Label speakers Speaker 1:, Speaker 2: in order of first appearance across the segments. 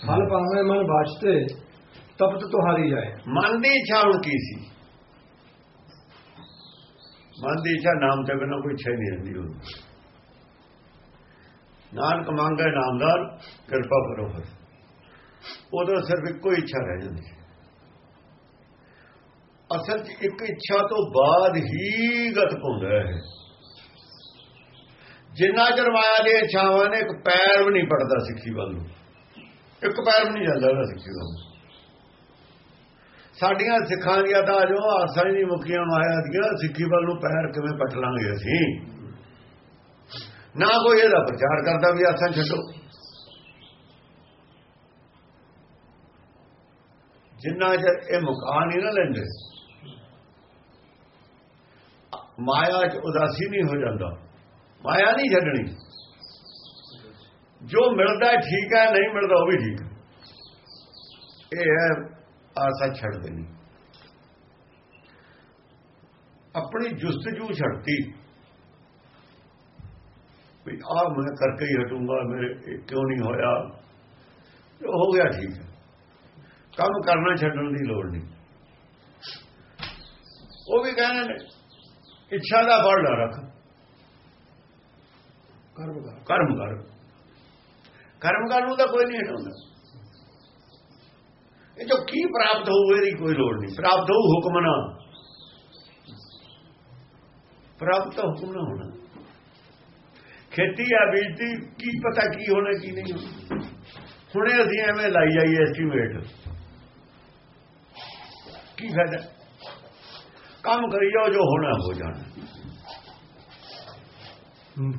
Speaker 1: ਫਲ ਪਾਵੇਂ ਮਨ ਬਾਛਤੇ ਤਪਤ ਤੁਹਾਰੀ ਜਾਏ।
Speaker 2: ਮਨ ਦੀ ਇੱਛਾ ਹੁਣ ਕੀ ਸੀ? ਮਨ ਦੀ ਇੱਛਾ ਨਾਮ ਤੇ ਬਿਨਾਂ ਕੋਈ ਇੱਛਾ ਹੀ ਨਹੀਂ ਰਹਿੰਦੀ ਉਹ ਨਾਨਕ ਮੰਗੇ ਨਾਮਦਾਰ, ਕਿਰਪਾ ਕਰੋ ਉਦੋਂ ਸਿਰਫ ਇੱਕੋ ਹੀ ਇੱਛਾ ਰਹਿ ਜਾਂਦੀ ਅਸਲ 'ਚ ਇੱਕ ਇੱਛਾ ਤੋਂ ਬਾਅਦ ਹੀ ਗਤ ਪਾਉਂਦਾ ਹੈ। ਜਿੰਨਾ ਚਿਰ ਮਾਇਆ ਦੀਆਂ ਇੱਛਾਵਾਂ ਨੇ, ਇੱਕ ਪੈਰ ਵੀ ਨਹੀਂ ਪੜਦਾ ਸਿੱਖੀ ਵੱਲ ਨੂੰ। ਇੱਕ ਪੈਰ ਵੀ ਨਹੀਂ ਜਾਂਦਾ ਉਹਦਾ ਸਿੱਖੀ ਵੱਲ ਸਾਡੀਆਂ ਸਿੱਖਾਂ ਦੀਆਂ ਤਾਂ ਜੋ ਆਸਾਂ ਹੀ ਨਹੀਂ ਮੁਕੀਆਂ ਮਾਇਆ ਦੀਆਂ ਸਿੱਖੀ ਵੱਲ ਨੂੰ ਪੈਰ ਕਿਵੇਂ ਪਟ ਲਾਂਗੇ ਅਸੀਂ? ਨਾ ਕੋਈ ਇਹਦਾ ਪ੍ਰਚਾਰ ਕਰਦਾ ਵੀ ਆਸਾਂ ਛੱਡੋ। ਜਿੰਨਾ ਚਿਰ ਇਹ ਮੁਕਾ ਨਹੀਂ ਨਾ ਲੈਂਦੇ, ਮਾਇਆ 'ਚ ਉਦਾਸੀ ਨਹੀਂ ਹੋ ਜਾਂਦਾ। ਮਾਇਆ ਨਹੀਂ ਛੱਡਣੀ। ਜੋ ਮਿਲਦਾ ਠੀਕ ਹੈ, ਨਹੀਂ ਮਿਲਦਾ ਉਹ ਵੀ ਠੀਕ ਹੈ। ਇਹ ਹੈ, ਆਸਾ ਛੱਡ ਦੇਣੀ। ਆਪਣੀ ਜੁਸਤਜੂ ਛੱਡਤੀ। ਵੀ ਆ ਮੈਂ ਕਰਕੇ ਹੀ ਹਟੂੰਗਾ, ਮੇਰੇ ਕਿਉਂ ਨਹੀਂ ਹੋਇਆ? ਹੋ ਗਿਆ ਠੀਕ। ਹੈ ਕੰਮ ਕਰਨਾ ਛੱਡਣ ਦੀ ਲੋੜ ਨਹੀਂ। ਉਹ ਵੀ ਕਹਿੰਦੇ ਨੇ, ਇੱਛਾ ਦਾ ਫਲ ਨਾ ਰੱਖ।
Speaker 1: ਕਰਮ ਕਰ।
Speaker 2: ਕਰਮ ਕਰ। ਕਰਮ ਕਰਨ ਨੂੰ ਤਾਂ ਕੋਈ ਨਹੀਂ ਹਟਾਉਂਦਾ। ਇਹ ਜੋ ਕੀ ਪ੍ਰਾਪਤ ਹੋਊ, ਇਹਦੀ ਕੋਈ ਲੋੜ ਨਹੀਂ। ਪ੍ਰਾਪਤ ਹੋਊ ਹੁਕਮ ਨਾਲ ਪ੍ਰਾਪਤ ਹੁਕਮ ਨਾਲ ਹੋਣਾ। ਖੇਤੀ ਆ, ਬੀਜਤੀ, ਕੀ ਪਤਾ ਕੀ ਹੋਣਾ, ਕੀ ਨਹੀਂ ਹੋਣਾ। ਹੁਣੇ ਅਸੀਂ ਐਵੇਂ ਲਾਈ ਜਾਈਏ ਐਸਟੀਮੇਟ ਕੀ ਫਾਇਦਾ? ਕੰਮ ਕਰੀ ਜਾਓ ਜੋ ਹੋਣਾ, ਹੋ ਜਾਣਾ।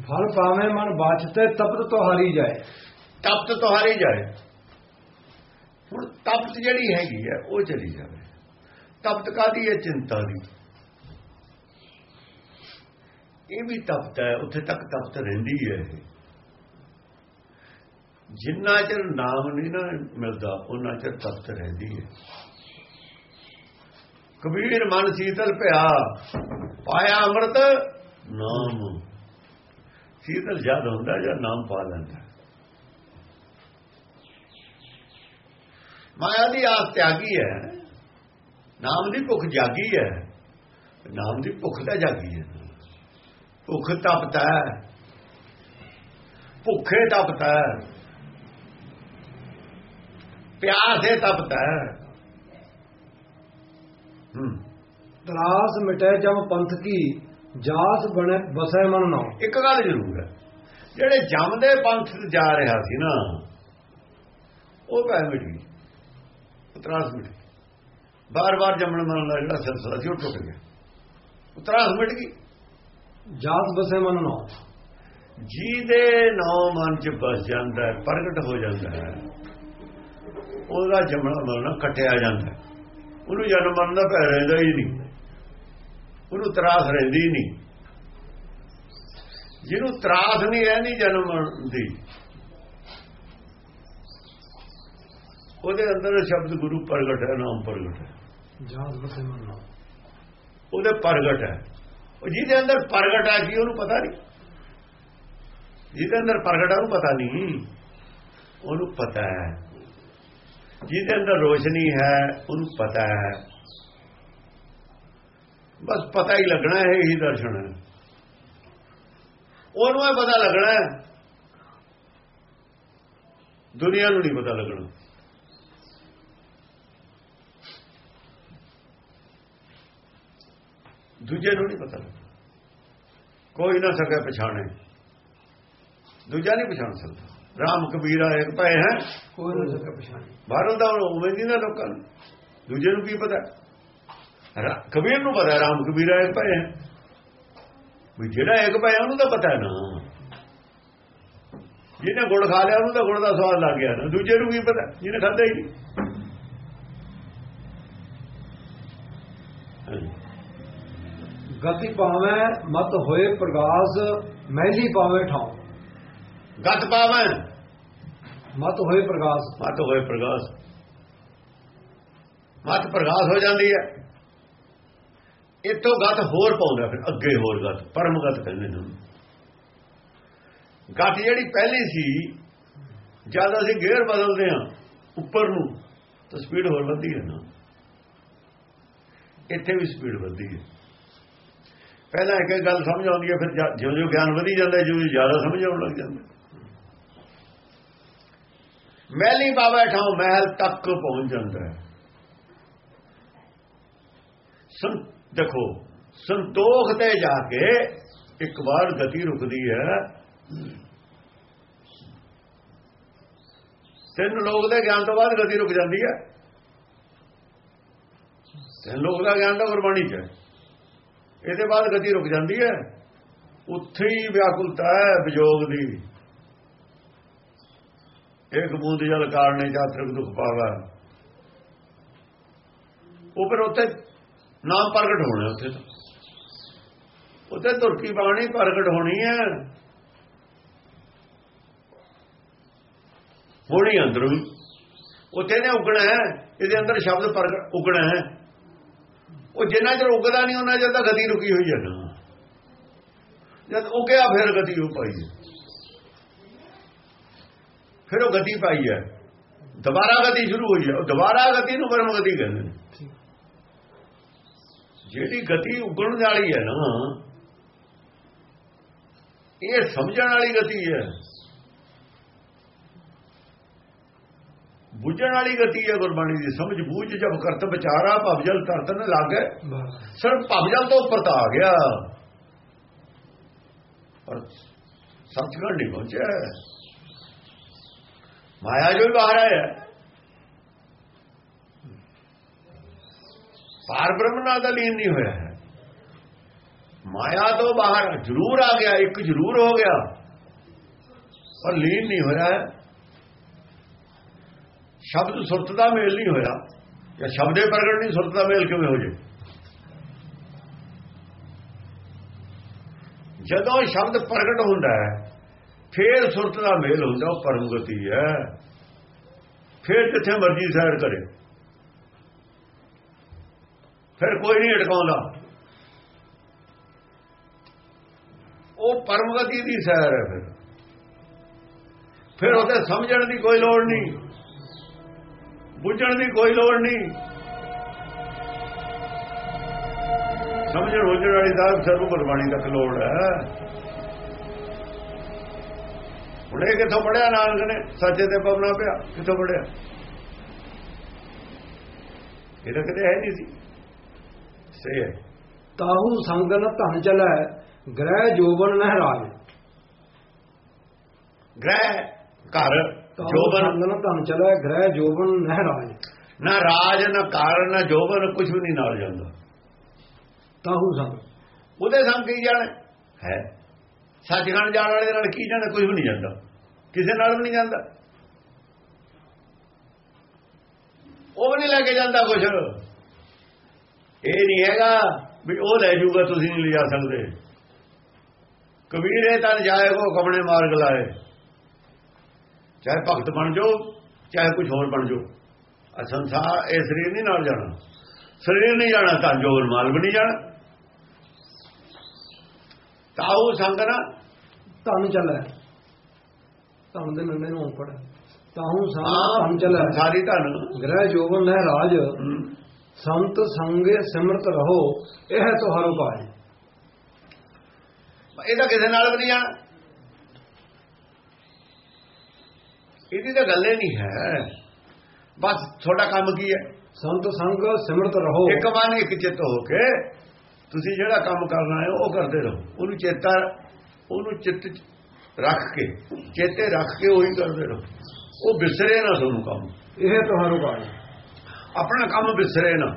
Speaker 1: ਫਲ ਪਾਵੇਂ ਮਨ ਬਾਛਤੇ ਤਪਤ ਹਾਰੀ ਜਾਏ।
Speaker 2: ਤਪਤ ਤੁਹਾਰੀ ਜਾਏ। ਹੁਣ ਤਪਤ ਜਿਹੜੀ ਹੈਗੀ ਹੈ, ਉਹ ਚਲੀ ਜਾਵੇ। ਤਪਤ ਕਾਦੀ ਹੈ? ਚਿੰਤਾ ਦੀ। ਇਹ ਵੀ ਤਪਤ ਹੈ, ਉੱਥੇ ਤੱਕ ਤਪਤ ਰਹਿੰਦੀ ਹੈ ਇਹ। ਜਿੰਨਾ ਚਿਰ ਨਾਮ ਨਹੀਂ ਨਾ ਮਿਲਦਾ, ਉਹਨਾਂ ਚਿਰ ਤਪਤ ਰਹਿੰਦੀ ਹੈ। ਕਬੀਰ ਮਨ ਸੀਤਲ ਭਿਆ ਪਾਇਆ ਅੰਮ੍ਰਿਤ ਨਾਮ। ਸੀਤਲ ਜਦ ਹੁੰਦਾ ਜਾਂ ਨਾਮ ਪਾ ਲੈਂਦਾ? ਮਾਇਆ ਦੀ ਆਸ ਤਿਆਗੀ ਹੈ। ਨਾਮ ਦੀ ਭੁੱਖ ਜਾਗੀ ਹੈ। ਨਾਮ ਦੀ ਭੁੱਖ ਤਾਂ ਜਾਗੀ ਹੈ। ਭੁੱਖ ਤਪਤਾ ਹੈ। ਭੁੱਖੇ ਤਪਤਾ ਹੈ। ਪਿਆਸੇ ਤਪਤਾ ਹੈ। ਹੂੰ।
Speaker 1: ਤਰਾਸ ਮਿਟੇ ਜਮ ਪੰਥ ਕੀ ਜਾਸ ਬਣੇ ਬਸੈ ਮਨ ਨਾ
Speaker 2: ਇੱਕ ਗੱਲ ਜ਼ਰੂਰ ਹੈ। ਜਿਹੜੇ ਜੰਮਦੇ ਪੰਥ ਤੇ ਜਾ ਰਿਹਾ ਸੀ ਨਾ ਉਹ ਪੈ ਮਿਟ ਗਈ ਉਤਰਾਸ ਮਿਟ ਗਈ। ਬਾਰ-ਬਾਰ ਜੰਮਣ ਮਰਨ ਦਾ ਜਿਹੜਾ ਸਿਲਸਿਲਾ ਸੀ ਉਹ ਟੁੱਟ ਗਿਆ। ਉਤਰਾਸ ਮਿਟ ਗਈ।
Speaker 1: ਜਾਸ ਬਸੈ ਮਨ ਨਾ।
Speaker 2: ਜਿਹਦੇ ਨੌ ਮਨ ਚ ਬਸ ਜਾਂਦਾ ਹੈ ਪ੍ਰਗਟ ਹੋ ਜਾਂਦਾ ਹੈ ਉਹਦਾ ਜੰਮਣਾ ਮਰਨਾ ਕਟਿਆ ਜਾਂਦਾ ਹੈ। ਉਹਨੂੰ ਜਨਮ ਮਰਨ ਦਾ ਭੈ ਰਹਿੰਦਾ ਹੀ ਨਹੀਂ। ਉਹਨੂੰ ਤਰਾਸ ਰਹਿੰਦੀ ਨਹੀਂ। ਜਿਹਨੂੰ ਤਰਾਸ ਨਹੀਂ ਰਹਿੰਦੀ ਜਨਮ ਮਰਨ ਦੀ। ਉਹਦੇ ਅੰਦਰ ਸ਼ਬਦ ਗੁਰੂ ਪ੍ਰਗਟ ਹੈ ਨਾਮ ਪ੍ਰਗਟ ਹੈ।
Speaker 1: ਜਾਸ ਬਸੈ ਮਨ ਨਾ
Speaker 2: ਉਹਦੇ ਪ੍ਰਗਟ ਹੈ। ਉਹ ਜਿਹਦੇ ਅੰਦਰ ਪ੍ਰਗਟ ਹੈ ਕੀ ਉਹਨੂੰ ਪਤਾ ਨਹੀਂ। ਜਿਹਦੇ ਅੰਦਰ ਪ੍ਰਗਟ ਹੈ ਉਹਨੂੰ ਪਤਾ ਨਹੀਂ। ਉਹਨੂੰ ਪਤਾ ਹੈ। ਜਿਹਦੇ ਅੰਦਰ ਰੋਸ਼ਨੀ ਹੈ ਉਹਨੂੰ ਪਤਾ ਹੈ। ਬਸ ਪਤਾ ਹੀ ਲੱਗਣਾ ਹੈ ਇਹੀ ਦਰਸ਼ਨ ਹੈ। ਉਹਨੂੰ ਇਹ ਪਤਾ ਲੱਗਣਾ ਹੈ। ਦੁਨੀਆ ਨੂੰ ਨਹੀਂ ਪਤਾ ਲੱਗਣਾ। ਦੂਜੇ ਨੂੰ ਨਹੀਂ ਪਤਾ ਕੋਈ ਨਾ ਸਕੇ ਪਛਾਣੇ। ਦੂਜਾ ਨਹੀਂ ਪਛਾਣ ਸਕਦਾ। ਰਾਮ ਕਬੀਰਾ ਇੱਕ ਪਏ ਹੈ।
Speaker 1: ਕੋਈ ਨਾ ਸਕੇ ਪਛਾਣੀ।
Speaker 2: ਬਾਹਰੋਂ ਦਾ ਉਵੇਂ ਨਹੀਂ ਨਾ ਲੋਕਾਂ ਨੂੰ। ਦੂਜੇ ਨੂੰ ਕੀ ਪਤਾ? ਕਬੀਰ ਨੂੰ ਪਤਾ ਰਾਮ ਕਬੀਰਾ ਇੱਕ ਪਏ ਹੈ। ਵੀ ਜਿਹੜਾ ਇੱਕ ਪਏ ਉਹਨੂੰ ਤਾਂ ਪਤਾ ਨਾ। ਜਿਹਨੇ ਗੁੜ ਖਾ ਲਿਆ ਉਹਨੂੰ ਤਾਂ ਗੁੜ ਦਾ ਸਵਾਦ ਲੱਗ ਗਿਆ ਨਾ। ਦੂਜੇ ਨੂੰ ਕੀ ਪਤਾ? ਜਿਹਨੇ ਖਾਦਾ ਹੀ ਨਹੀਂ।
Speaker 1: ਗਤੀ ਪਾਵੇਂ ਮਤ ਹੋਏ ਪ੍ਰਗਾਸ ਮਹਿਲੀ ਪਾਵੇਂ ਠਾਉ।
Speaker 2: ਗੱਤ ਪਾਵੈ
Speaker 1: ਮਤ ਹੋਏ ਪ੍ਰਗਾਸ।
Speaker 2: ਮਤ ਹੋਏ ਪ੍ਰਗਾਸ। ਮਤ ਪ੍ਰਗਾਸ ਹੋ ਜਾਂਦੀ ਹੈ। ਇਤੋਂ ਗੱਤ ਹੋਰ ਪਾਉਂਦਾ ਫਿਰ ਅੱਗੇ ਹੋਰ ਗੱਤ ਪਰਮ ਗੱਤ ਕਹਿੰਦੇ ਨੇ। ਗੱਤ ਜਿਹੜੀ ਪਹਿਲੀ ਸੀ ਜਦ ਅਸੀਂ ਗੇਅਰ ਬਦਲਦੇ ਹਾਂ ਉੱਪਰ ਨੂੰ ਤਾਂ ਸਪੀਡ ਹੋਰ ਵੱਧਦੀ ਹੈ ਨਾ। ਇੱਥੇ ਵੀ ਸਪੀਡ ਵੱਧਦੀ ਹੈ। ਪਹਿਲਾਂ ਇੱਕ ਇੱਕ ਗੱਲ ਸਮਝ ਆਉਂਦੀ ਹੈ, ਫਿਰ ਜਿਉਂ ਜਿਉਂ ਗਿਆਨ ਵਧੀ ਜਾਂਦਾ ਜਿਉਂ ਜਿਉਂ ਜ਼ਿਆਦਾ ਸਮਝ ਆਉਣ ਲੱਗ ਜਾਂਦਾ ਮਹਿਲੀ ਬਾਬਾ ਠਾਉ ਮਹਿਲ ਤੱਕ ਪਹੁੰਚ ਜਾਂਦਾ ਹੈ। ਸੰ ਦੇਖੋ, ਸੰਤੋਖ ਤੇ ਜਾ ਕੇ ਇੱਕ ਵਾਰ ਗਤੀ ਰੁਕਦੀ ਹੈ। ਤਿੰਨ ਲੋਕ ਦੇ ਗਿਆਨ ਤੋਂ ਬਾਅਦ ਗਤੀ ਰੁਕ ਜਾਂਦੀ ਹੈ। ਤਿੰਨ ਲੋਕ ਦਾ ਗਿਆਨ ਤਾਂ ਗੁਰਬਾਣੀ ਚ ਹੈ। ਇਹਦੇ ਬਾਅਦ ਗਤੀ ਰੁਕ ਜਾਂਦੀ ਹੈ। ਉੱਥੇ ਹੀ ਵਿਆਕੁਲਤਾ ਹੈ ਵਿਜੋਗ ਦੀ। ਇੱਕ ਬੂੰਦ ਜਲ ਕਾਰਨੇ ਜਾਤਰਕ ਦੁਖ ਪਾਵਾ ਉਹ ਫਿਰ ਉੱਥੇ ਨਾਮ ਪ੍ਰਗਟ ਹੋਣਾ ਉੱਥੇ ਤਾਂ। ਉੱਥੇ ਤੁਰਕੀ ਬਾਣੀ ਪ੍ਰਗਟ ਹੋਣੀ ਹੈ। ਹੋਣੀ ਅੰਦਰੋਂ ਹੀ। ਉੱਥੇ ਨੇ ਉਗਣਾ ਹੈ, ਇਹਦੇ ਅੰਦਰ ਸ਼ਬਦ ਪ੍ਰਗਟ, ਉਗਣਾ ਹੈ। ਉਹ ਜਿੰਨਾ ਚਿਰ ਉੱਗਦਾ ਨਹੀਂ, ਉਹਨਾਂ ਚਿਰ ਤਾਂ ਗਤੀ ਰੁਕੀ ਹੋਈ ਹੈ ਨਾ। ਜਦ ਉਗਿਆ, ਫਿਰ ਗਤੀ ਹੋ ਪਾਈ ਫਿਰ ਉਹ ਗਤੀ ਪਾਈ ਹੈ। ਦੁਬਾਰਾ ਗਤੀ ਸ਼ੁਰੂ ਹੋਈ ਹੈ। ਉਹ ਦੁਬਾਰਾ ਗਤੀ ਨੂੰ ਪਰਮ ਗਤੀ ਕਹਿੰਦੇ ਨੇ। ਜਿਹੜੀ ਗਤੀ ਉੱਗਣ ਵਾਲੀ ਹੈ ਨਾ, ਇਹ ਸਮਝਣ ਵਾਲੀ ਗਤੀ ਹੈ। ਬੁੱਝਣ ਵਾਲੀ ਗਤੀ ਹੈ ਗੁਰਬਾਣੀ ਦੀ ਸਮਝ ਬੂਝ ਜਬ ਕਰਤ ਵਿਚਾਰਾ ਭਵਜਲ ਤਰਤਨ ਲਾਗੇ। ਸਰ ਭਵਜਲ ਤੋਂ ਉੱਪਰ ਤਾਂ ਆ ਗਿਆ। ਪਰ ਸੱਚਖੰਡ ਨਹੀਂ ਪਹੁੰਚਿਆ। ਮਾਇਆ ਜੋ ਹੀ ਬਾਹਰ ਆਇਆ। ਪਾਰ ਬ੍ਰਹਮ ਨਾਲ ਦਾ ਲੀਨ ਨਹੀਂ ਹੋਇਆ ਹੈ। ਮਾਇਆ ਤੋਂ ਬਾਹਰ ਜ਼ਰੂਰ ਆ ਗਿਆ ਇੱਕ ਜ਼ਰੂਰ ਹੋ ਗਿਆ। ਪਰ ਲੀਨ ਨਹੀਂ ਹੋਇਆ ਹੈ। ਸ਼ਬਦ ਸੁਰਤ ਦਾ ਮੇਲ ਨਹੀਂ ਹੋਇਆ। ਜਾਂ ਸ਼ਬਦੇ ਪ੍ਰਗਟ ਨਹੀਂ, ਸੁਰਤ ਦਾ ਮੇਲ ਕਿਵੇਂ ਹੋ ਜੇ? ਜਦੋਂ ਸ਼ਬਦ ਪ੍ਰਗਟ ਹੁੰਦਾ ਹੈ, ਫੇਰ ਸੁਰਤ ਦਾ ਮੇਲ ਹੁੰਦਾ, ਉਹ ਪਰਮਗਤੀ ਹੈ। ਫੇਰ ਜਿੱਥੇ ਮਰਜ਼ੀ ਸੈਰ ਕਰੇ। ਫਿਰ ਕੋਈ ਨਹੀਂ ਅਟਕਾਉਂਦਾ। ਉਹ ਪਰਮਗਤੀ ਦੀ ਸੈਰ ਹੈ ਫਿਰ। ਫਿਰ ਉਹਦੇ ਸਮਝਣ ਦੀ ਕੋਈ ਲੋੜ ਨਹੀਂ। ਬੁੱਝਣ ਦੀ ਕੋਈ ਲੋੜ ਨਹੀਂ। ਸਮਝਣ ਬੁੱਝਣ ਵਾਲੀ ਸਾਹਿਬ ਸਰਵ ਗੁਰਬਾਣੀ ਤੱਕ ਲੋੜ ਹੈ। ਇਹ ਕਿੱਥੋਂ ਪੜਿਆ ਨਾਨਕ ਨੇ? ਸੱਚੇ ਤੇ ਪਵਨਾ ਪਿਆ ਕਿੱਥੋਂ ਪੜਿਆ ਇਹ ਤਾਂ ਕਿਤੇ ਹੈ ਨਹੀਂ ਸੀ। ਸਹੀ ਹੈ।
Speaker 1: ਤਾਹੂ ਸੰਗਨ ਧਨ ਚਲੈ ਗ੍ਰਹਿ ਜੋਬਨ ਨਹਿਰਾਜ।
Speaker 2: ਗ੍ਰਹਿ ਘਰ। ਜੋਬਨ
Speaker 1: ਸੰਗਨ ਧਨ ਚਲੈ ਗ੍ਰਹਿ ਜੋਬਨ ਨਹਿਰਾਜ
Speaker 2: ਨਾ ਰਾਜ ਨਾ ਕਾਰਨ ਨਾ ਜੋਬਨ ਕੁਝ ਵੀ ਨਹੀਂ ਨਾਲ ਜਾਂਦਾ।
Speaker 1: ਤਾਹੂ ਸੰਗ?
Speaker 2: ਉਹਦੇ ਸੰਗ ਕੀ ਜਾਣ? ਹੈ। ਸੱਚਖੰਡ ਜਾਣ ਵਾਲੇ ਨਾਲ ਕੀ ਜਾਣਾ? ਕੁਝ ਵੀ ਨਹੀਂ ਜਾਂਦਾ। ਕਿਸੇ ਨਾਲ ਵੀ ਨਹੀਂ ਜਾਂਦਾ। ਉਹ ਵੀ ਨਹੀਂ ਲੈ ਕੇ ਜਾਂਦਾ ਕੁਝ ਇਹ ਨਹੀਂ ਹੈਗਾ ਵੀ ਉਹ ਲੈ ਜਾਊਗਾ ਤੁਸੀਂ ਨਹੀਂ ਲਿਜਾ ਸਕਦੇ। ਕਬੀਰੇ ਤਨ ਜਾਏਗੋ ਕਮਣੇ ਮਾਰਗ ਲਾਏ। ਚਾਹੇ ਭਗਤ ਬਣ ਜਾਓ ਚਾਹੇ ਕੁਝ ਹੋਰ ਬਣ ਜਾਓ। ਆ ਸੰਸਾਰ ਇਹ ਸਰੀਰ ਨਹੀਂ ਨਾਲ ਜਾਣਾ। ਸਰੀਰ ਨਹੀਂ ਜਾਣਾ ਤਾਂ ਜੋਗਨ ਮਾਲ ਵੀ ਨਹੀਂ ਜਾਣਾ। ਤਾਉ ਸੰਗਨਾ
Speaker 1: ਧਨ ਚਲੈ ਧਨ ਦੇ ਨੰਨੇ ਨੂੰ ਪੜ ਤਾਹੂ ਸੰਗ ਚਲੈ
Speaker 2: ਸਾਰੀ ਧਨ।
Speaker 1: ਗ੍ਰਹਿ ਜੋਬਨ ਨਹਿਰਾਜ
Speaker 2: ਹਮ,
Speaker 1: ਸੰਤ ਸੰਗੇ ਸਿਮਰਤ ਰਹੋ ਇਹ ਤੋਂ ਹਰ ਉਪਾਏ
Speaker 2: ਇਹਦਾ ਕਿਸੇ ਨਾਲ ਵੀ ਨਹੀਂ ਜਾਣਾ। ਇਹਦੀ ਤਾਂ ਗੱਲ ਹੀ ਨਹੀਂ ਹੈ। ਬਸ ਤੁਹਾਡਾ ਕੰਮ ਕੀ ਹੈ?
Speaker 1: ਸੰਤ ਸੰਗ ਸਿਮਰਤ ਰਹੋ।
Speaker 2: ਇੱਕ ਮਨ ਇੱਕ ਚਿੱਤ ਹੋ ਕੇ ਤੁਸੀਂ ਜਿਹੜਾ ਕੰਮ ਕਰਨਾ ਹੈ ਉਹ ਕਰਦੇ ਰਹੋ। ਉਹਨੂੰ ਚੇਤਾ ਉਹਨੂੰ ਚਿੱਤ ਰੱਖ ਕੇ ਚੇਤੇ ਰੱਖ ਕੇ ਉਹੀ ਕਰਦੇ ਰਹੋ। ਉਹ ਵਿਸਰੇ ਨਾ ਤੁਹਾਨੂੰ ਕੰਮ।
Speaker 1: ਇਹ ਤੋਂ ਹਰ ਉਪਾਏ
Speaker 2: ਆਪਣਾ ਕੰਮ ਵਿਸਰੇ ਨਾ।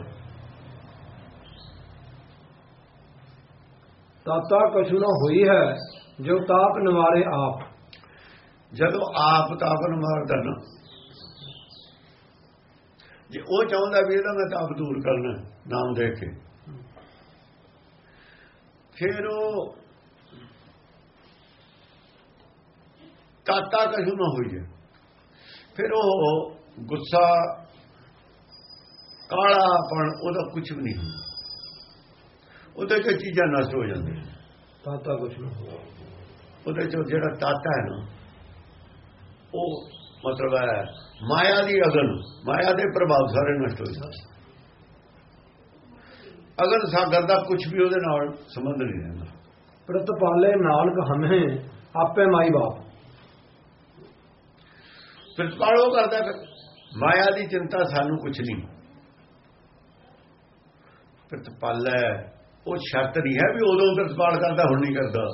Speaker 1: ਤਾਤਾ ਕਛੂ ਨਾ ਹੋਈ ਹੈ ਜੋ ਤਾਪ ਨਿਵਾਰੇ ਆਪ।
Speaker 2: ਜਦੋਂ ਆਪ ਤਾਪਨ ਮਾਰਦਾ ਨਾ। ਜੇ ਉਹ ਚਾਹੁੰਦਾ ਵੀ ਇਹਦਾ ਮੈਂ ਤਾਪ ਦੂਰ ਕਰਨਾ ਨਾਮ ਦੇ ਕੇ। ਫਿਰ ਉਹ ਤਾਤਾ ਕਸ਼ੂ ਨਾ ਹੋਈ ਹੈ। ਫਿਰ ਉਹ ਗੁੱਸਾ ਕਾਲਾਪਣ ਉਹਦਾ ਕੁਝ ਵੀ ਨਹੀਂ ਹੁੰਦਾ। ਉਹਦੇ ਚ ਚੀਜ਼ਾਂ ਨਸ਼ਟ ਹੋ ਜਾਂਦੀਆਂ।
Speaker 1: ਤਾਤਾ ਕਛੂ ਨਾ ਹੋਈ
Speaker 2: ਉਹਦੇ ਚ ਜਿਹੜਾ ਤਾਤਾ ਹੈ ਨਾ ਉਹ ਮਤਲਬ ਹੈ ਮਾਇਆ ਦੀ ਅਗਨ ਮਾਇਆ ਦੇ ਪ੍ਰਭਾਵ ਸਾਰੇ ਨਸ਼ਟ ਹੋ ਜਾਂਦੇ ਅਗਨ ਸਾਗਰ ਦਾ ਕੁਝ ਵੀ ਉਹਦੇ ਨਾਲ ਸੰਬੰਧ ਨਹੀਂ ਰਹਿੰਦਾ।
Speaker 1: ਪ੍ਰਤਪਾਲੇ ਨਾਨਕ ਹਮੇ ਆਪੇ ਮਾਈ ਬਾਪ।
Speaker 2: ਪ੍ਰਤਪਾਲ ਉਹ ਕਰਦਾ ਮਾਇਆ ਦੀ ਚਿੰਤਾ ਸਾਨੂੰ ਕੁਝ ਨਹੀਂ। ਪ੍ਰਤਪਾਲ ਉਹ ਸ਼ਰਤ ਨਹੀਂ ਹੈ ਵੀ ਉਦੋਂ ਪ੍ਰਤਪਾਲ ਕਰਦਾ ਹੁਣ ਨਹੀਂ ਕਰਦਾ।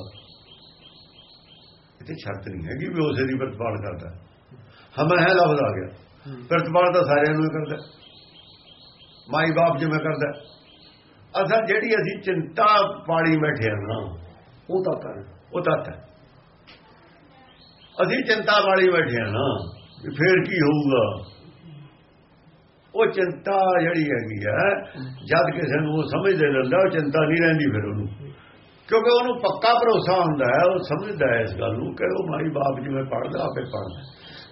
Speaker 2: ਤੇ ਸ਼ਰਤ ਨਹੀਂ ਹੈ ਕਿ ਵੀ ਉਸੇ ਦੀ ਪ੍ਰਤਪਾਲ ਕਰਦਾ। ਹਮ ਹੈ ਲਫ਼ਜ਼ ਆ ਗਿਆ। ਪ੍ਰਤਪਾਲ ਤਾਂ ਸਾਰਿਆਂ ਨੂੰ ਕਰਦਾ। ਮਾਈ ਬਾਪ ਜਿਵੇਂ ਕਰਦਾ। ਅਸਾਂ ਜਿਹੜੀ ਅਸੀਂ ਚਿੰਤਾ ਪਾੜੀ ਬੈਠੇ ਹਾਂ ਨਾ
Speaker 1: ਉਹ ਤਾਂ ਕਰ
Speaker 2: ਉਹ ਤੱਤ ਹੈ ਅਸੀਂ ਚਿੰਤਾ ਵਾਲੀ ਬੈਠੇ ਹਾਂ ਨਾ ਫੇਰ ਕੀ ਹੋਊਗਾ? ਉਹ ਚਿੰਤਾ ਜਿਹੜੀ ਹੈਗੀ ਹੈ ਜਦ ਕਿਸੇ ਨੂੰ ਉਹ ਸਮਝ ਦੇ ਲੈਂਦਾ ਉਹ ਚਿੰਤਾ ਨਹੀਂ ਰਹਿੰਦੀ ਫਿਰ ਉਹਨੂੰ। ਕਿਉਂਕਿ ਉਹਨੂੰ ਪੱਕਾ ਭਰੋਸਾ ਹੁੰਦਾ ਹੈ, ਉਹ ਸਮਝਦਾ ਹੈ ਇਸ ਗੱਲ ਨੂੰ ਕਿ ਉਹ ਮਾਈ ਬਾਪ ਜਿਵੇਂ ਪੜਦਾ ਆਪੇ ਪੜਦਾ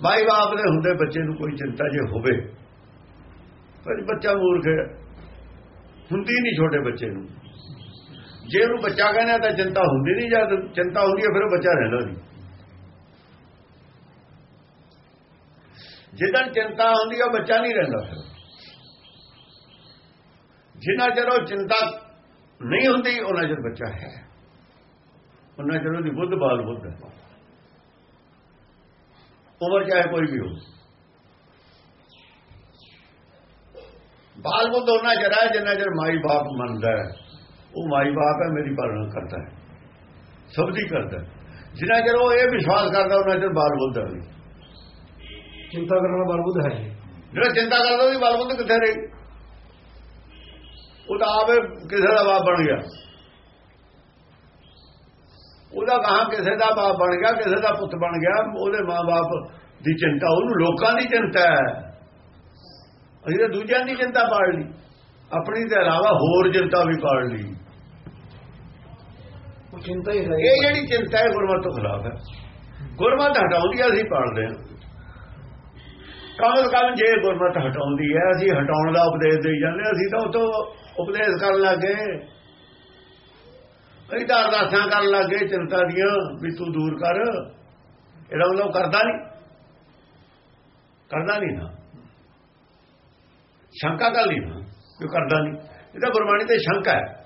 Speaker 2: ਮਾਈ ਬਾਪ ਦੇ ਹੁੰਦੇ ਬੱਚੇ ਨੂੰ ਕੋਈ ਚਿੰਤਾ ਜੇ ਹੋਵੇ, ਪਰ ਬੱਚਾ ਮੂਰਖ ਹੈ। ਹੁੰਦੀ ਨਹੀਂ ਛੋਟੇ ਬੱਚੇ ਨੂੰ। ਜੇ ਉਹਨੂੰ ਬੱਚਾ ਕਹਿੰਦਾ ਤਾਂ ਚਿੰਤਾ ਹੁੰਦੀ ਨਹੀਂ, ਜਦ ਚਿੰਤਾ ਹੁੰਦੀ ਹੈ ਫਿਰ ਉਹ ਬੱਚਾ ਰਹਿੰਦਾ ਨਹੀਂ। ਜਿੱਦਾਂ ਚਿੰਤਾ ਹੁੰਦੀ ਹੈ, ਉਹ ਬੱਚਾ ਨਹੀਂ ਰਹਿੰਦਾ ਫਿਰ। ਜਿੰਨਾ ਚਿਰ ਉਹ ਚਿੰਤਾ ਨਹੀਂ ਹੁੰਦੀ ਉਹਨਾਂ ਚਿਰ ਬੱਚਾ ਹੈ। ਉਹਨਾਂ ਚਿਰ ਉਹਦੀ ਬੁੱਧ ਬਾਲ ਬੁੱਧ ਹੈ। ਉਮਰ ਚਾਹੇ ਕੋਈ ਵੀ ਹੋ ਬਾਲ ਬੁੱਧ ਉਹਨਾਂ ਚਿਰ ਹੈ ਜਿੰਨਾ ਚਿਰ ਮਾਈ ਬਾਪ ਮੰਨਦਾ ਹੈ। ਉਹ ਮਾਈ ਬਾਪ ਹੈ ਮੇਰੀ ਪਾਲਣਾ ਕਰਦਾ ਹੈ। ਸਭ ਦੀ ਕਰਦਾ। ਜਿੰਨਾ ਚਿਰ ਉਹ ਇਹ ਵਿਸ਼ਵਾਸ ਕਰਦਾ ਉਹਨਾਂ ਚਿਰ ਬਾਲ ਬੁੱਧ ਹੈ
Speaker 1: ਚਿੰਤਾ ਕਰਨ ਵਾਲਾ ਬਲਬੁੱਧ ਹੈ
Speaker 2: ਜਿਹੜਾ ਚਿੰਤਾ ਕਰਦਾ ਉਹਦੀ ਬਾਲ ਬੁੱਧ ਕਿੱਥੇ ਰਹੀ? ਉਹ ਤਾਂ ਆਪੇ ਕਿਸੇ ਦਾ ਬਾਪ ਬਣ ਗਿਆ। ਉਹਦਾ ਕਹਾਂ ਕਿਸੇ ਦਾ ਬਾਪ ਬਣ ਗਿਆ ਕਿਸੇ ਦਾ ਪੁੱਤ ਬਣ ਗਿਆ ਉਹਦੇ ਮਾਂ-ਬਾਪ ਦੀ ਚਿੰਤਾ ਉਹਨੂੰ ਲੋਕਾਂ ਦੀ ਚਿੰਤਾ ਹੈ। ਅਸੀਂ ਤਾਂ ਦੂਜਿਆਂ ਦੀ ਚਿੰਤਾ ਪਾੜ ਲਈ ਆਪਣੀ ਦੇ ਇਲਾਵਾ ਹੋਰ ਚਿੰਤਾ ਵੀ ਪਾੜ ਲਈ।
Speaker 1: ਉਹ ਚਿੰਤਾ ਹੀ
Speaker 2: ਇਹ
Speaker 1: ਰਹੇ
Speaker 2: ਜਿਹੜੀ ਚਿੰਤਾ ਹੈ ਗੁਰਮਤਿ ਤੋਂ ਖਿਲਾਫ ਹੈ। ਗੁਰਮਤਿ ਹਟਾਉਂਦੀ ਹੈ ਅਸੀਂ ਪਾੜਦੇ ਹਾਂ। ਕਮਲ ਕਮ ਜੇ ਗੁਰਮਤਿ ਹਟਾਉਂਦੀ ਹੈ ਅਸੀਂ ਹਟਾਉਣ ਦਾ ਉਪਦੇਸ਼ ਦੇਈ ਜਾਂਦੇ ਅਸੀਂ ਤਾਂ ਉਤੋਂ ਉਪਦੇਸ਼ ਕਰਨ ਲੱਗੇ ਕਈ ਤਾਂ ਅਰਦਾਸਾਂ ਕਰਨ ਲੱਗੇ ਚਿੰਤਾ ਦੀਆਂ ਵੀ ਤੂੰ ਦੂਰ ਕਰ। ਇਹਦਾ ਮਤਲਬ ਕਰਦਾ ਨਹੀਂ। ਕਰਦਾ ਨਹੀਂ ਨਾ। ਸ਼ੰਕਾ ਕਰ ਲਈ ਨਾ ਕਿ ਕਰਦਾ ਨਹੀਂ। ਇਹ ਤਾਂ ਗੁਰਬਾਣੀ ਤੇ ਸ਼ੰਕਾ ਹੈ।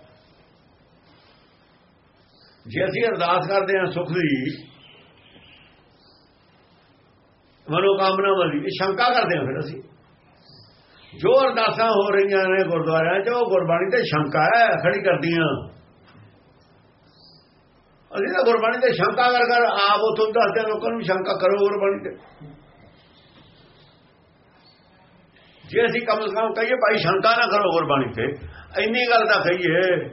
Speaker 2: ਜੇ ਅਸੀਂ ਅਰਦਾਸ ਕਰਦੇ ਹਾਂ ਸੁਖ ਦੀ ਮਨੋ ਕਾਮਨਾ ਵਾਲੀ ਇਹ ਸ਼ੰਕਾ ਕਰਦੇ ਹਾਂ ਫਿਰ ਅਸੀਂ। ਜੋ ਅਰਦਾਸਾਂ ਹੋ ਰਹੀਆਂ ਨੇ ਗੁਰਦੁਆਰਿਆਂ 'ਚ, ਉਹ ਗੁਰਬਾਣੀ ਤੇ ਸ਼ੰਕਾ ਹੈ, ਖੜੀ ਕਰਦੀਆਂ। ਅਸੀਂ ਤਾਂ ਗੁਰਬਾਣੀ ਤੇ ਸ਼ੰਕਾ ਕਰ ਕਰ ਆਪ ਉਥੋਂ ਦੱਸਦੇ ਲੋਕਾਂ ਨੂੰ ਸ਼ੰਕਾ ਕਰੋ ਗੁਰਬਾਣੀ ਤੇ। ਜੇ ਅਸੀਂ ਕਮ ਸੇ ਕਹੀਏ, ਭਾਈ ਸ਼ੰਕਾ ਨਾ ਕਰੋ ਗੁਰਬਾਣੀ ਤੇ। ਇੰਨੀ ਗੱਲ ਤਾਂ ਕਹੀਏ।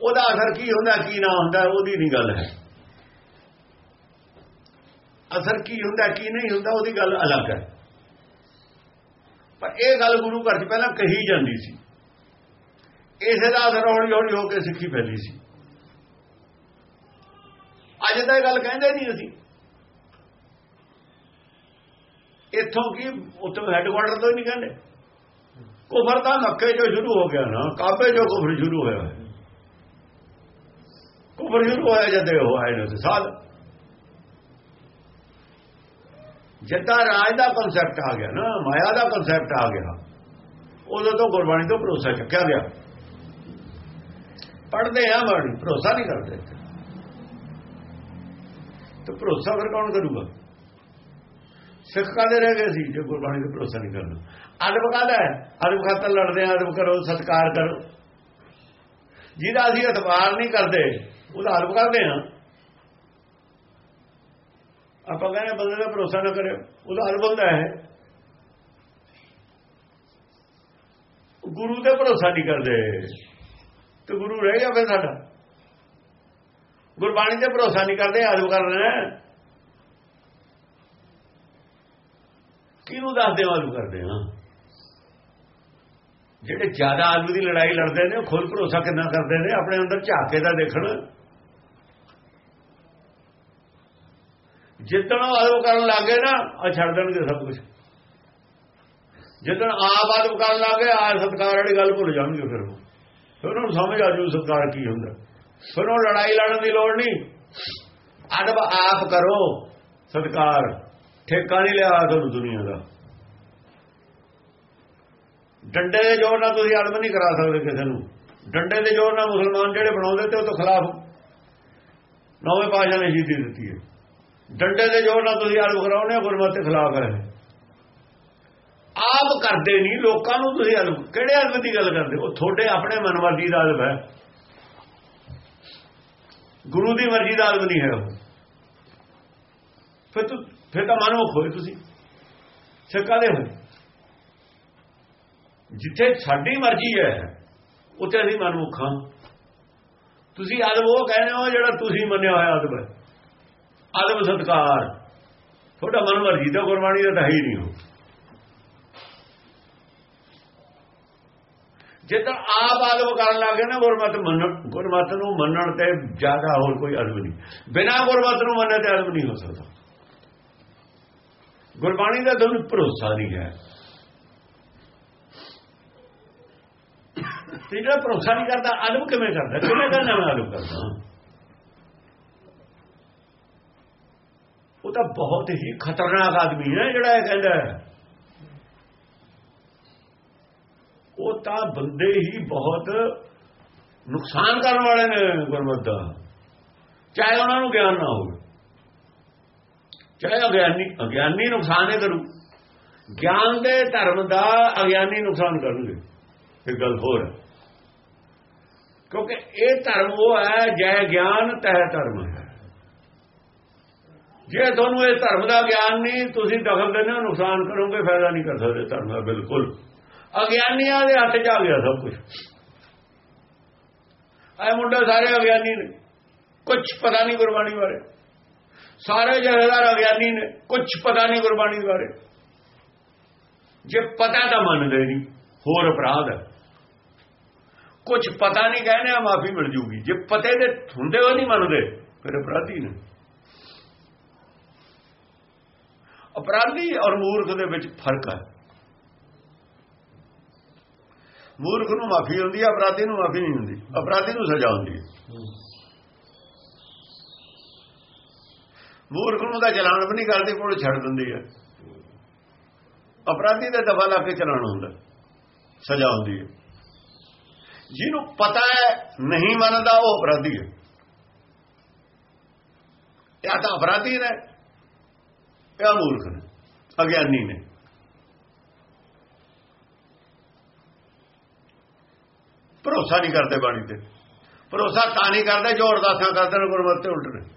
Speaker 2: ਉਹਦਾ ਅਸਰ ਕੀ ਹੁੰਦਾ, ਕੀ ਨਾ ਹੁੰਦਾ, ਉਹਦੀ ਨਹੀਂ ਗੱਲ ਹੈ। ਅਸਰ ਕੀ ਹੁੰਦਾ, ਕੀ ਨਹੀਂ ਹੁੰਦਾ, ਉਹਦੀ ਗੱਲ ਅਲੱਗ ਹੈ। ਪਰ ਇਹ ਗੱਲ ਗੁਰੂ ਘਰ 'ਚ ਪਹਿਲਾਂ ਕਹੀ ਜਾਂਦੀ ਸੀ। ਇਸੇ ਦਾ ਅਸਰ ਹੌਲੀ ਹੌਲੀ ਹੋ ਕੇ ਸਿੱਖੀ ਫੈਲੀ ਸੀ। ਅੱਜ ਤਾਂ ਇਹ ਗੱਲ ਕਹਿੰਦੇ ਨਹੀਂ ਅਸੀਂ। ਇੱਥੋਂ ਕੀ ਉੱਥੋਂ ਹੈੱਡਕੁਆਟਰ ਤੋਂ ਹੀ ਨਹੀਂ ਕਹਿੰਦੇ। ਕੁਫਰ ਤਾਂ ਮੱਕੇ 'ਚੋਂ ਸ਼ੁਰੂ ਹੋ ਗਿਆ ਨਾ, ਕਾਬੇ 'ਚੋਂ ਕੁਫਰ ਸ਼ੁਰੂ ਹੋਇਆ। ਹੈ ਕੁਫਰ ਸ਼ੁਰੂ ਹੋਇਆ ਜਦੇ ਉਹ ਆਏ ਨੇ ਸਾਲ ਜਿੱਦਾਂ ਰਾਜ ਦਾ ਕਨਸੈਪਟ ਆ ਗਿਆ ਨਾ, ਮਾਇਆ ਦਾ ਕਨਸੈਪਟ ਆ ਗਿਆ, ਉਦੋਂ ਤੋਂ ਗੁਰਬਾਣੀ ਤੋਂ ਭਰੋਸਾ ਚੱਕਿਆ ਗਿਆ। ਪੜਦੇ ਆ ਬਾਣੀ, ਭਰੋਸਾ ਨਹੀਂ ਕਰਦੇ ਤੇ ਭਰੋਸਾ ਫਿਰ ਕੌਣ ਕਰੂਗਾ? ਸਿੱਖ ਕਾਦੇ ਰਹਿ ਗਏ ਸੀ ਜੇ ਗੁਰਬਾਣੀ ਤੇ ਭਰੋਸਾ ਨਹੀਂ ਕਰਨਾ? ਅਦਬ ਕਾਦਾ ਹੈ? ਅਦਬ ਖਾਤਰ ਲੜਦੇ ਆ ਅਦਬ ਕਰੋ, ਸਤਕਾਰ ਕਰੋ। ਜਿਹਦਾ ਅਸੀਂ ਅਤਬਾਰ ਨਹੀਂ ਕਰਦੇ, ਉਹਦਾ ਅਦਬ ਕਰਦੇ ਆ। ਆਪਾਂ ਕਹਿੰਦੇ ਬੰਦੇ ਦਾ ਭਰੋਸਾ ਨਾ ਕਰੇ, ਉਹਦਾ ਅਦਬ ਹੁੰਦਾ ਹੈ। ਗੁਰੂ ਤੇ ਭਰੋਸਾ ਨਹੀਂ ਕਰਦੇ। ਤੇ ਗੁਰੂ ਰਹਿ ਗਿਆ ਫਿਰ ਸਾਡਾ। ਗੁਰਬਾਣੀ ਤੇ ਭਰੋਸਾ ਨਹੀਂ ਕਰਦੇ ਅਦਬ ਕਰ ਰਹੇ ਕਿਹਨੂੰ ਦੱਸਦੇ ਆਲੂ ਕਰਦੇ ਹਾਂ ਜਿਹੜੇ ਜ਼ਿਆਦਾ ਆਲੂ ਦੀ ਲੜਾਈ ਲੜਦੇ ਨੇ, ਉਹ ਖੁਦ ਭਰੋਸਾ ਕਿੰਨਾ ਕਰਦੇ ਨੇ? ਆਪਣੇ ਅੰਦਰ ਝਾਕੇ ਕੇ ਦਾ ਦੇਖਣ। ਜਿੱਦਣ ਉਹ ਆਲੂ ਕਰਨ ਲੱਗੇ ਨਾ ਆ ਛੱਡ ਦੇਣਗੇ ਸਭ ਕੁਝ ਜਿੱਦਣ ਆਪ ਆਦਮ ਕਰਨ ਲੱਗੇ ਆ ਸਤਕਾਰ ਵਾਲੀ ਗੱਲ ਭੁੱਲ ਜਾਣਗੇ ਫਿਰ ਉਹ। ਫਿਰ ਉਹਨਾਂ ਨੂੰ ਸਮਝ ਆ ਜੂ ਸਤਕਾਰ ਕੀ ਹੁੰਦਾ। ਫਿਰ ਉਹ ਲੜਾਈ ਲੜਨ ਦੀ ਲੋੜ ਨਹੀਂ। ਅਦਬ ਆਪ ਕਰੋ। ਸਤਕਾਰ, ਠੇਕਾ ਨਹੀਂ ਲਿਆ ਤੁਹਾਨੂੰ ਦੁਨੀਆ ਦਾ। ਡੰਡੇ ਦੇ ਜ਼ੋਰ ਨਾਲ ਤੁਸੀਂ ਆਦਮ ਨਹੀਂ ਕਰਾ ਸਕਦੇ ਕਿਸੇ ਨੂੰ। ਡੰਡੇ ਦੇ ਜ਼ੋਰ ਨਾਲ ਮੁਸਲਮਾਨ ਜਿਹੜੇ ਬਣਾਉਂਦੇ ਤੇ ਉਹ ਤੋਂ ਖਿਲਾਫ ਨੌਵੇਂ ਪਾਸ਼ਾ ਨੇ ਸ਼ਹੀਦੀ ਦਿੱਤੀ ਹੈ। ਡੰਡੇ ਦੇ ਜ਼ੋਰ ਨਾਲ ਤੁਸੀਂ ਆਦਮ ਕਰਾਉਣੇ ਗੁਰਮਤਿ ਖਿਲਾਫ ਹੈ ਆਪ ਕਰਦੇ ਨਹੀਂ, ਲੋਕਾਂ ਨੂੰ ਤੁਸੀਂ ਆਦਮ ਕਿਹੜੇ ਆਦਮ ਦੀ ਗੱਲ ਕਰਦੇ ਉਹ ਤੁਹਾਡੇ ਆਪਣੇ ਮਨਮਰਜ਼ੀ ਦਾ ਅਦਬ ਹੈ। ਗੁਰੂ ਦੀ ਮਰਜ਼ੀ ਦਾ ਆਦਮ ਨਹੀਂ ਹੈ ਉਹ। ਫਿਰ ਤੂੰ ਫਿਰ ਤਾਂ ਮਨਮੁਖ ਹੋਏ ਤੁਸੀਂ। ਸਿੱਕਾ ਦੇ ਹੋਏ। ਜਿੱਥੇ ਸਾਡੀ ਮਰਜ਼ੀ ਹੈ, ਉੱਥੇ ਅਸੀਂ ਮਨਮੁਖ ਹਾਂ। ਤੁਸੀਂ ਆਦਮ ਉਹ ਕਹਿੰਦੇ ਹੋ ਜਿਹੜਾ ਤੁਸੀਂ ਮੰਨਿਆ ਹੋਇਆ ਆਦਮ ਹੈ। ਆਦਮ ਸਤਕਾਰ। ਤੁਹਾਡਾ ਮਨ ਮਰਜ਼ੀ ਦਾ ਗੁਰਬਾਣੀ ਦਾ ਤਾਂ ਹੀ ਨਹੀਂ ਹੋ ਜਿੱਦਾਂ ਆਪ ਆਦਮ ਕਰਨ ਲੱਗੇ ਨਾ, ਗੁਰਮਤ ਮੰਨਣ, ਗੁਰਮਤ ਨੂੰ ਮੰਨਣ ਤੇ ਜ਼ਿਆਦਾ ਹੋਰ ਕੋਈ ਅਲਮ ਨਹੀਂ। ਬਿਨਾ ਗੁਰਮਤ ਨੂੰ ਮੰਨੇ ਤੇ ਅਲਮ ਨਹੀਂ ਹੋ ਸਕਦਾ। ਗੁਰਬਾਣੀ ਦਾ ਤੁਹਾਨੂੰ ਭਰੋਸਾ ਨਹੀਂ ਹੈ। ਜਿਹੜਾ ਭਰੋਸਾ ਨਹੀਂ ਕਰਦਾ ਅਲਮ ਕਿਵੇਂ ਕਰਦਾ? ਕਿਵੇਂ ਕਰਨਾ ਮੈਂ ਅਦਬ ਕਰਦਾ ਉਹ ਤਾਂ ਬਹੁਤ ਹੀ ਖਤਰਨਾਕ ਆਦਮੀ ਹੈ ਜਿਹੜਾ ਇਹ ਕਹਿੰਦਾ ਹੈ। ਉਹ ਤਾਂ ਬੰਦੇ ਹੀ ਬਹੁਤ ਨੁਕਸਾਨ ਕਰਨ ਵਾਲੇ ਨੇ ਗੁਰਮਤਿ ਦਾ। ਚਾਹੇ ਉਹਨਾਂ ਨੂੰ ਗਿਆਨ ਨਾ ਹੋਵੇ। ਚਾਹੇ ਅਗਿਆਨੀ ਅਗਿਆਨੀ ਨੁਕਸਾਨ ਹੀ ਕਰੂ। ਗਿਆਨ ਦੇ ਧਰਮ ਦਾ ਅਗਿਆਨੀ ਨੁਕਸਾਨ ਕਰਨਗੇ। ਇਹ ਗੱਲ ਹੋਰ ਹੈ। ਕਿਉਂਕਿ ਇਹ ਧਰਮ ਉਹ ਹੈ, ਜੈ ਗਿਆਨ ਤਹਿ ਧਰਮ ਹੈ। ਜੇ ਤੁਹਾਨੂੰ ਇਹ ਧਰਮ ਦਾ ਗਿਆਨ ਨਹੀਂ, ਤੁਸੀਂ ਦਖਲ ਦਿੰਦੇ ਹੋ, ਨੁਕਸਾਨ ਕਰੋਗੇ, ਫਾਇਦਾ ਨਹੀਂ ਕਰ ਸਕਦੇ ਧਰਮ ਦਾ, ਬਿਲਕੁਲ। ਅਗਿਆਨੀਆਂ ਦੇ ਹੱਥ 'ਚ ਆ ਗਿਆ ਸਭ ਕੁਝ ਐ ਮੁੰਡੇ ਸਾਰੇ ਅਗਿਆਨੀ ਨੇ। ਕੁਝ ਪਤਾ ਨਹੀਂ ਗੁਰਬਾਣੀ ਬਾਰੇ। ਸਾਰੇ ਜਹੇਦਾਰ ਅਗਿਆਨੀ ਨੇ ਕੁਝ ਪਤਾ ਨਹੀਂ ਗੁਰਬਾਣੀ ਬਾਰੇ। ਜੇ ਪਤਾ ਤਾਂ ਮੰਨਦੇ ਨਹੀਂ, ਹੋਰ ਅਪਰਾਧ ਹੈ। ਕੁਝ ਪਤਾ ਨਹੀਂ ਕਹਿੰਦੇ ਆ, ਮਾਫੀ ਮਿਲ ਜੂਗੀ। ਜੇ ਪਤੇ ਦੇ ਹੁੰਦੇ ਉਹ ਨਹੀਂ ਮੰਨਦੇ, ਫਿਰ ਅਪਰਾਧੀ ਨੇ। ਅਪਰਾਧੀ ਔਰ ਮੂਰਖ ਦੇ ਵਿੱਚ ਫ਼ਰਕ ਹੈ। ਮੂਰਖ ਨੂੰ ਮਾਫੀ ਹੁੰਦੀ ਹੈ ਅਪਰਾਧੀ ਨੂੰ ਮਾਫੀ ਨਹੀਂ ਹੁੰਦੀ। ਅਪਰਾਧੀ ਨੂੰ ਸਜ਼ਾ ਹੁੰਦੀ ਹੈ ਮੂਰਖ ਨੂੰ ਤਾਂ ਚਲਾਣ ਵੀ ਨਹੀਂ ਕਰਦੇ ਕੋਲ ਛੱਡ ਦਿੰਦੀ ਹੈ ਅਪਰਾਧੀ ਦਾ ਦਫਾ ਲਾ ਕੇ ਚਲਾਣਾ ਹੁੰਦਾ, ਸਜ਼ਾ ਹੁੰਦੀ ਹੈ ਜਿਹਨੂੰ ਪਤਾ ਹੈ, ਨਹੀਂ ਮੰਨਦਾ, ਉਹ ਅਪਰਾਧੀ ਹੈ ਇਹ ਤਾਂ ਅਪਰਾਧੀ ਨੇ, ਇਹ ਮੂਰਖ ਨੇ, ਅਗਿਆਨੀ ਨੇ। ਭਰੋਸਾ ਨਹੀਂ ਕਰਦੇ ਬਾਣੀ ਤੇ। ਭਰੋਸਾ ਤਾਂ ਨਹੀਂ ਕਰਦੇ ਜੋ ਅਰਦਾਸਾਂ ਕਰਦੇ ਨੇ, ਗੁਰਮਤਿ ਤੇ ਉਲਟ ਨੇ।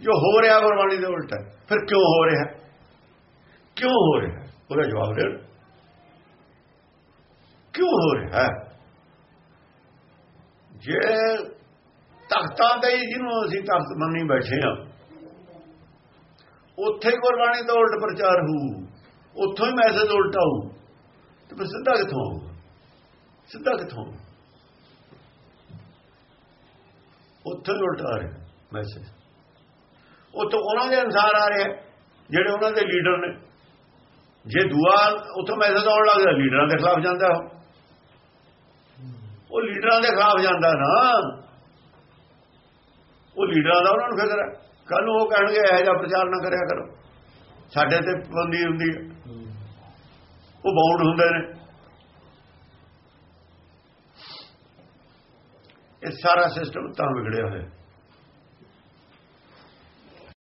Speaker 2: ਜੋ ਹੋ ਰਿਹਾ ਗੁਰਬਾਣੀ ਦੇ ਉਲਟ ਹੈ। ਫਿਰ ਕਿਉਂ ਹੋ ਰਿਹਾ? ਕਿਉਂ ਹੋ ਰਿਹਾ? ਉਹਦਾ ਜਵਾਬ ਦੇਣ। ਕਿਉਂ ਹੋ ਰਿਹਾ ਜੇ ਤਖਤਾਂ ਤੇ ਜਿਹਨੂੰ ਅਸੀਂ ਤਖਤ ਮੰਨੀ ਬੈਠੇ ਆ ਉੱਥੇ ਹੀ ਗੁਰਬਾਣੀ ਦਾ ਉਲਟ ਪ੍ਰਚਾਰ ਹੋਊ, ਉੱਥੋਂ ਹੀ ਮੈਸੇਜ ਉਲਟਾ ਹੋਊ ਤੇ ਫਿਰ ਸਿੱਧਾ ਕਿੱਥੋਂ ਹੋਊਗਾ ਸਿੱਧਾ ਕਿੱਥੋਂ? ਉੱਥੇ ਉਲਟਾ ਆ ਰਿਹਾ ਮੈਸੇਜ ਉਹ ਤੋਂ ਉਹਨਾਂ ਦੇ ਅਨਸਾਰ ਆ ਰਿਹਾ, ਜਿਹੜੇ ਉਹਨਾਂ ਦੇ ਲੀਡਰ ਨੇ। ਜੇ ਦੁਆ ਉੱਥੋਂ ਮੈਸੇਜ ਆਉਣ ਲੱਗਦਾ ਲੀਡਰਾਂ ਦੇ ਖਿਲਾਫ ਜਾਂਦਾ ਉਹ। ਲੀਡਰਾਂ ਦੇ ਖਿਲਾਫ ਜਾਂਦਾ ਨਾ। ਉਹ ਲੀਡਰਾਂ ਦਾ ਉਹਨਾਂ ਨੂੰ ਫਿਕਰ ਹੈ। ਕੱਲ ਨੂੰ ਉਹ ਕਹਿਣਗੇ, ਇਹੋ ਜਿਹਾ ਪ੍ਰਚਾਰ ਨਾ ਕਰਿਆ ਕਰੋ। ਸਾਡੇ ਤੇ ਪਾਬੰਦੀ ਹੁੰਦੀ ਹੈ। ਉਹ ਬਾਉਂਡ ਹੁੰਦੇ ਨੇ। ਇਹ ਸਾਰਾ ਸਿਸਟਮ ਤਾਂ ਵਿਗੜਿਆ ਹੋਇਆ।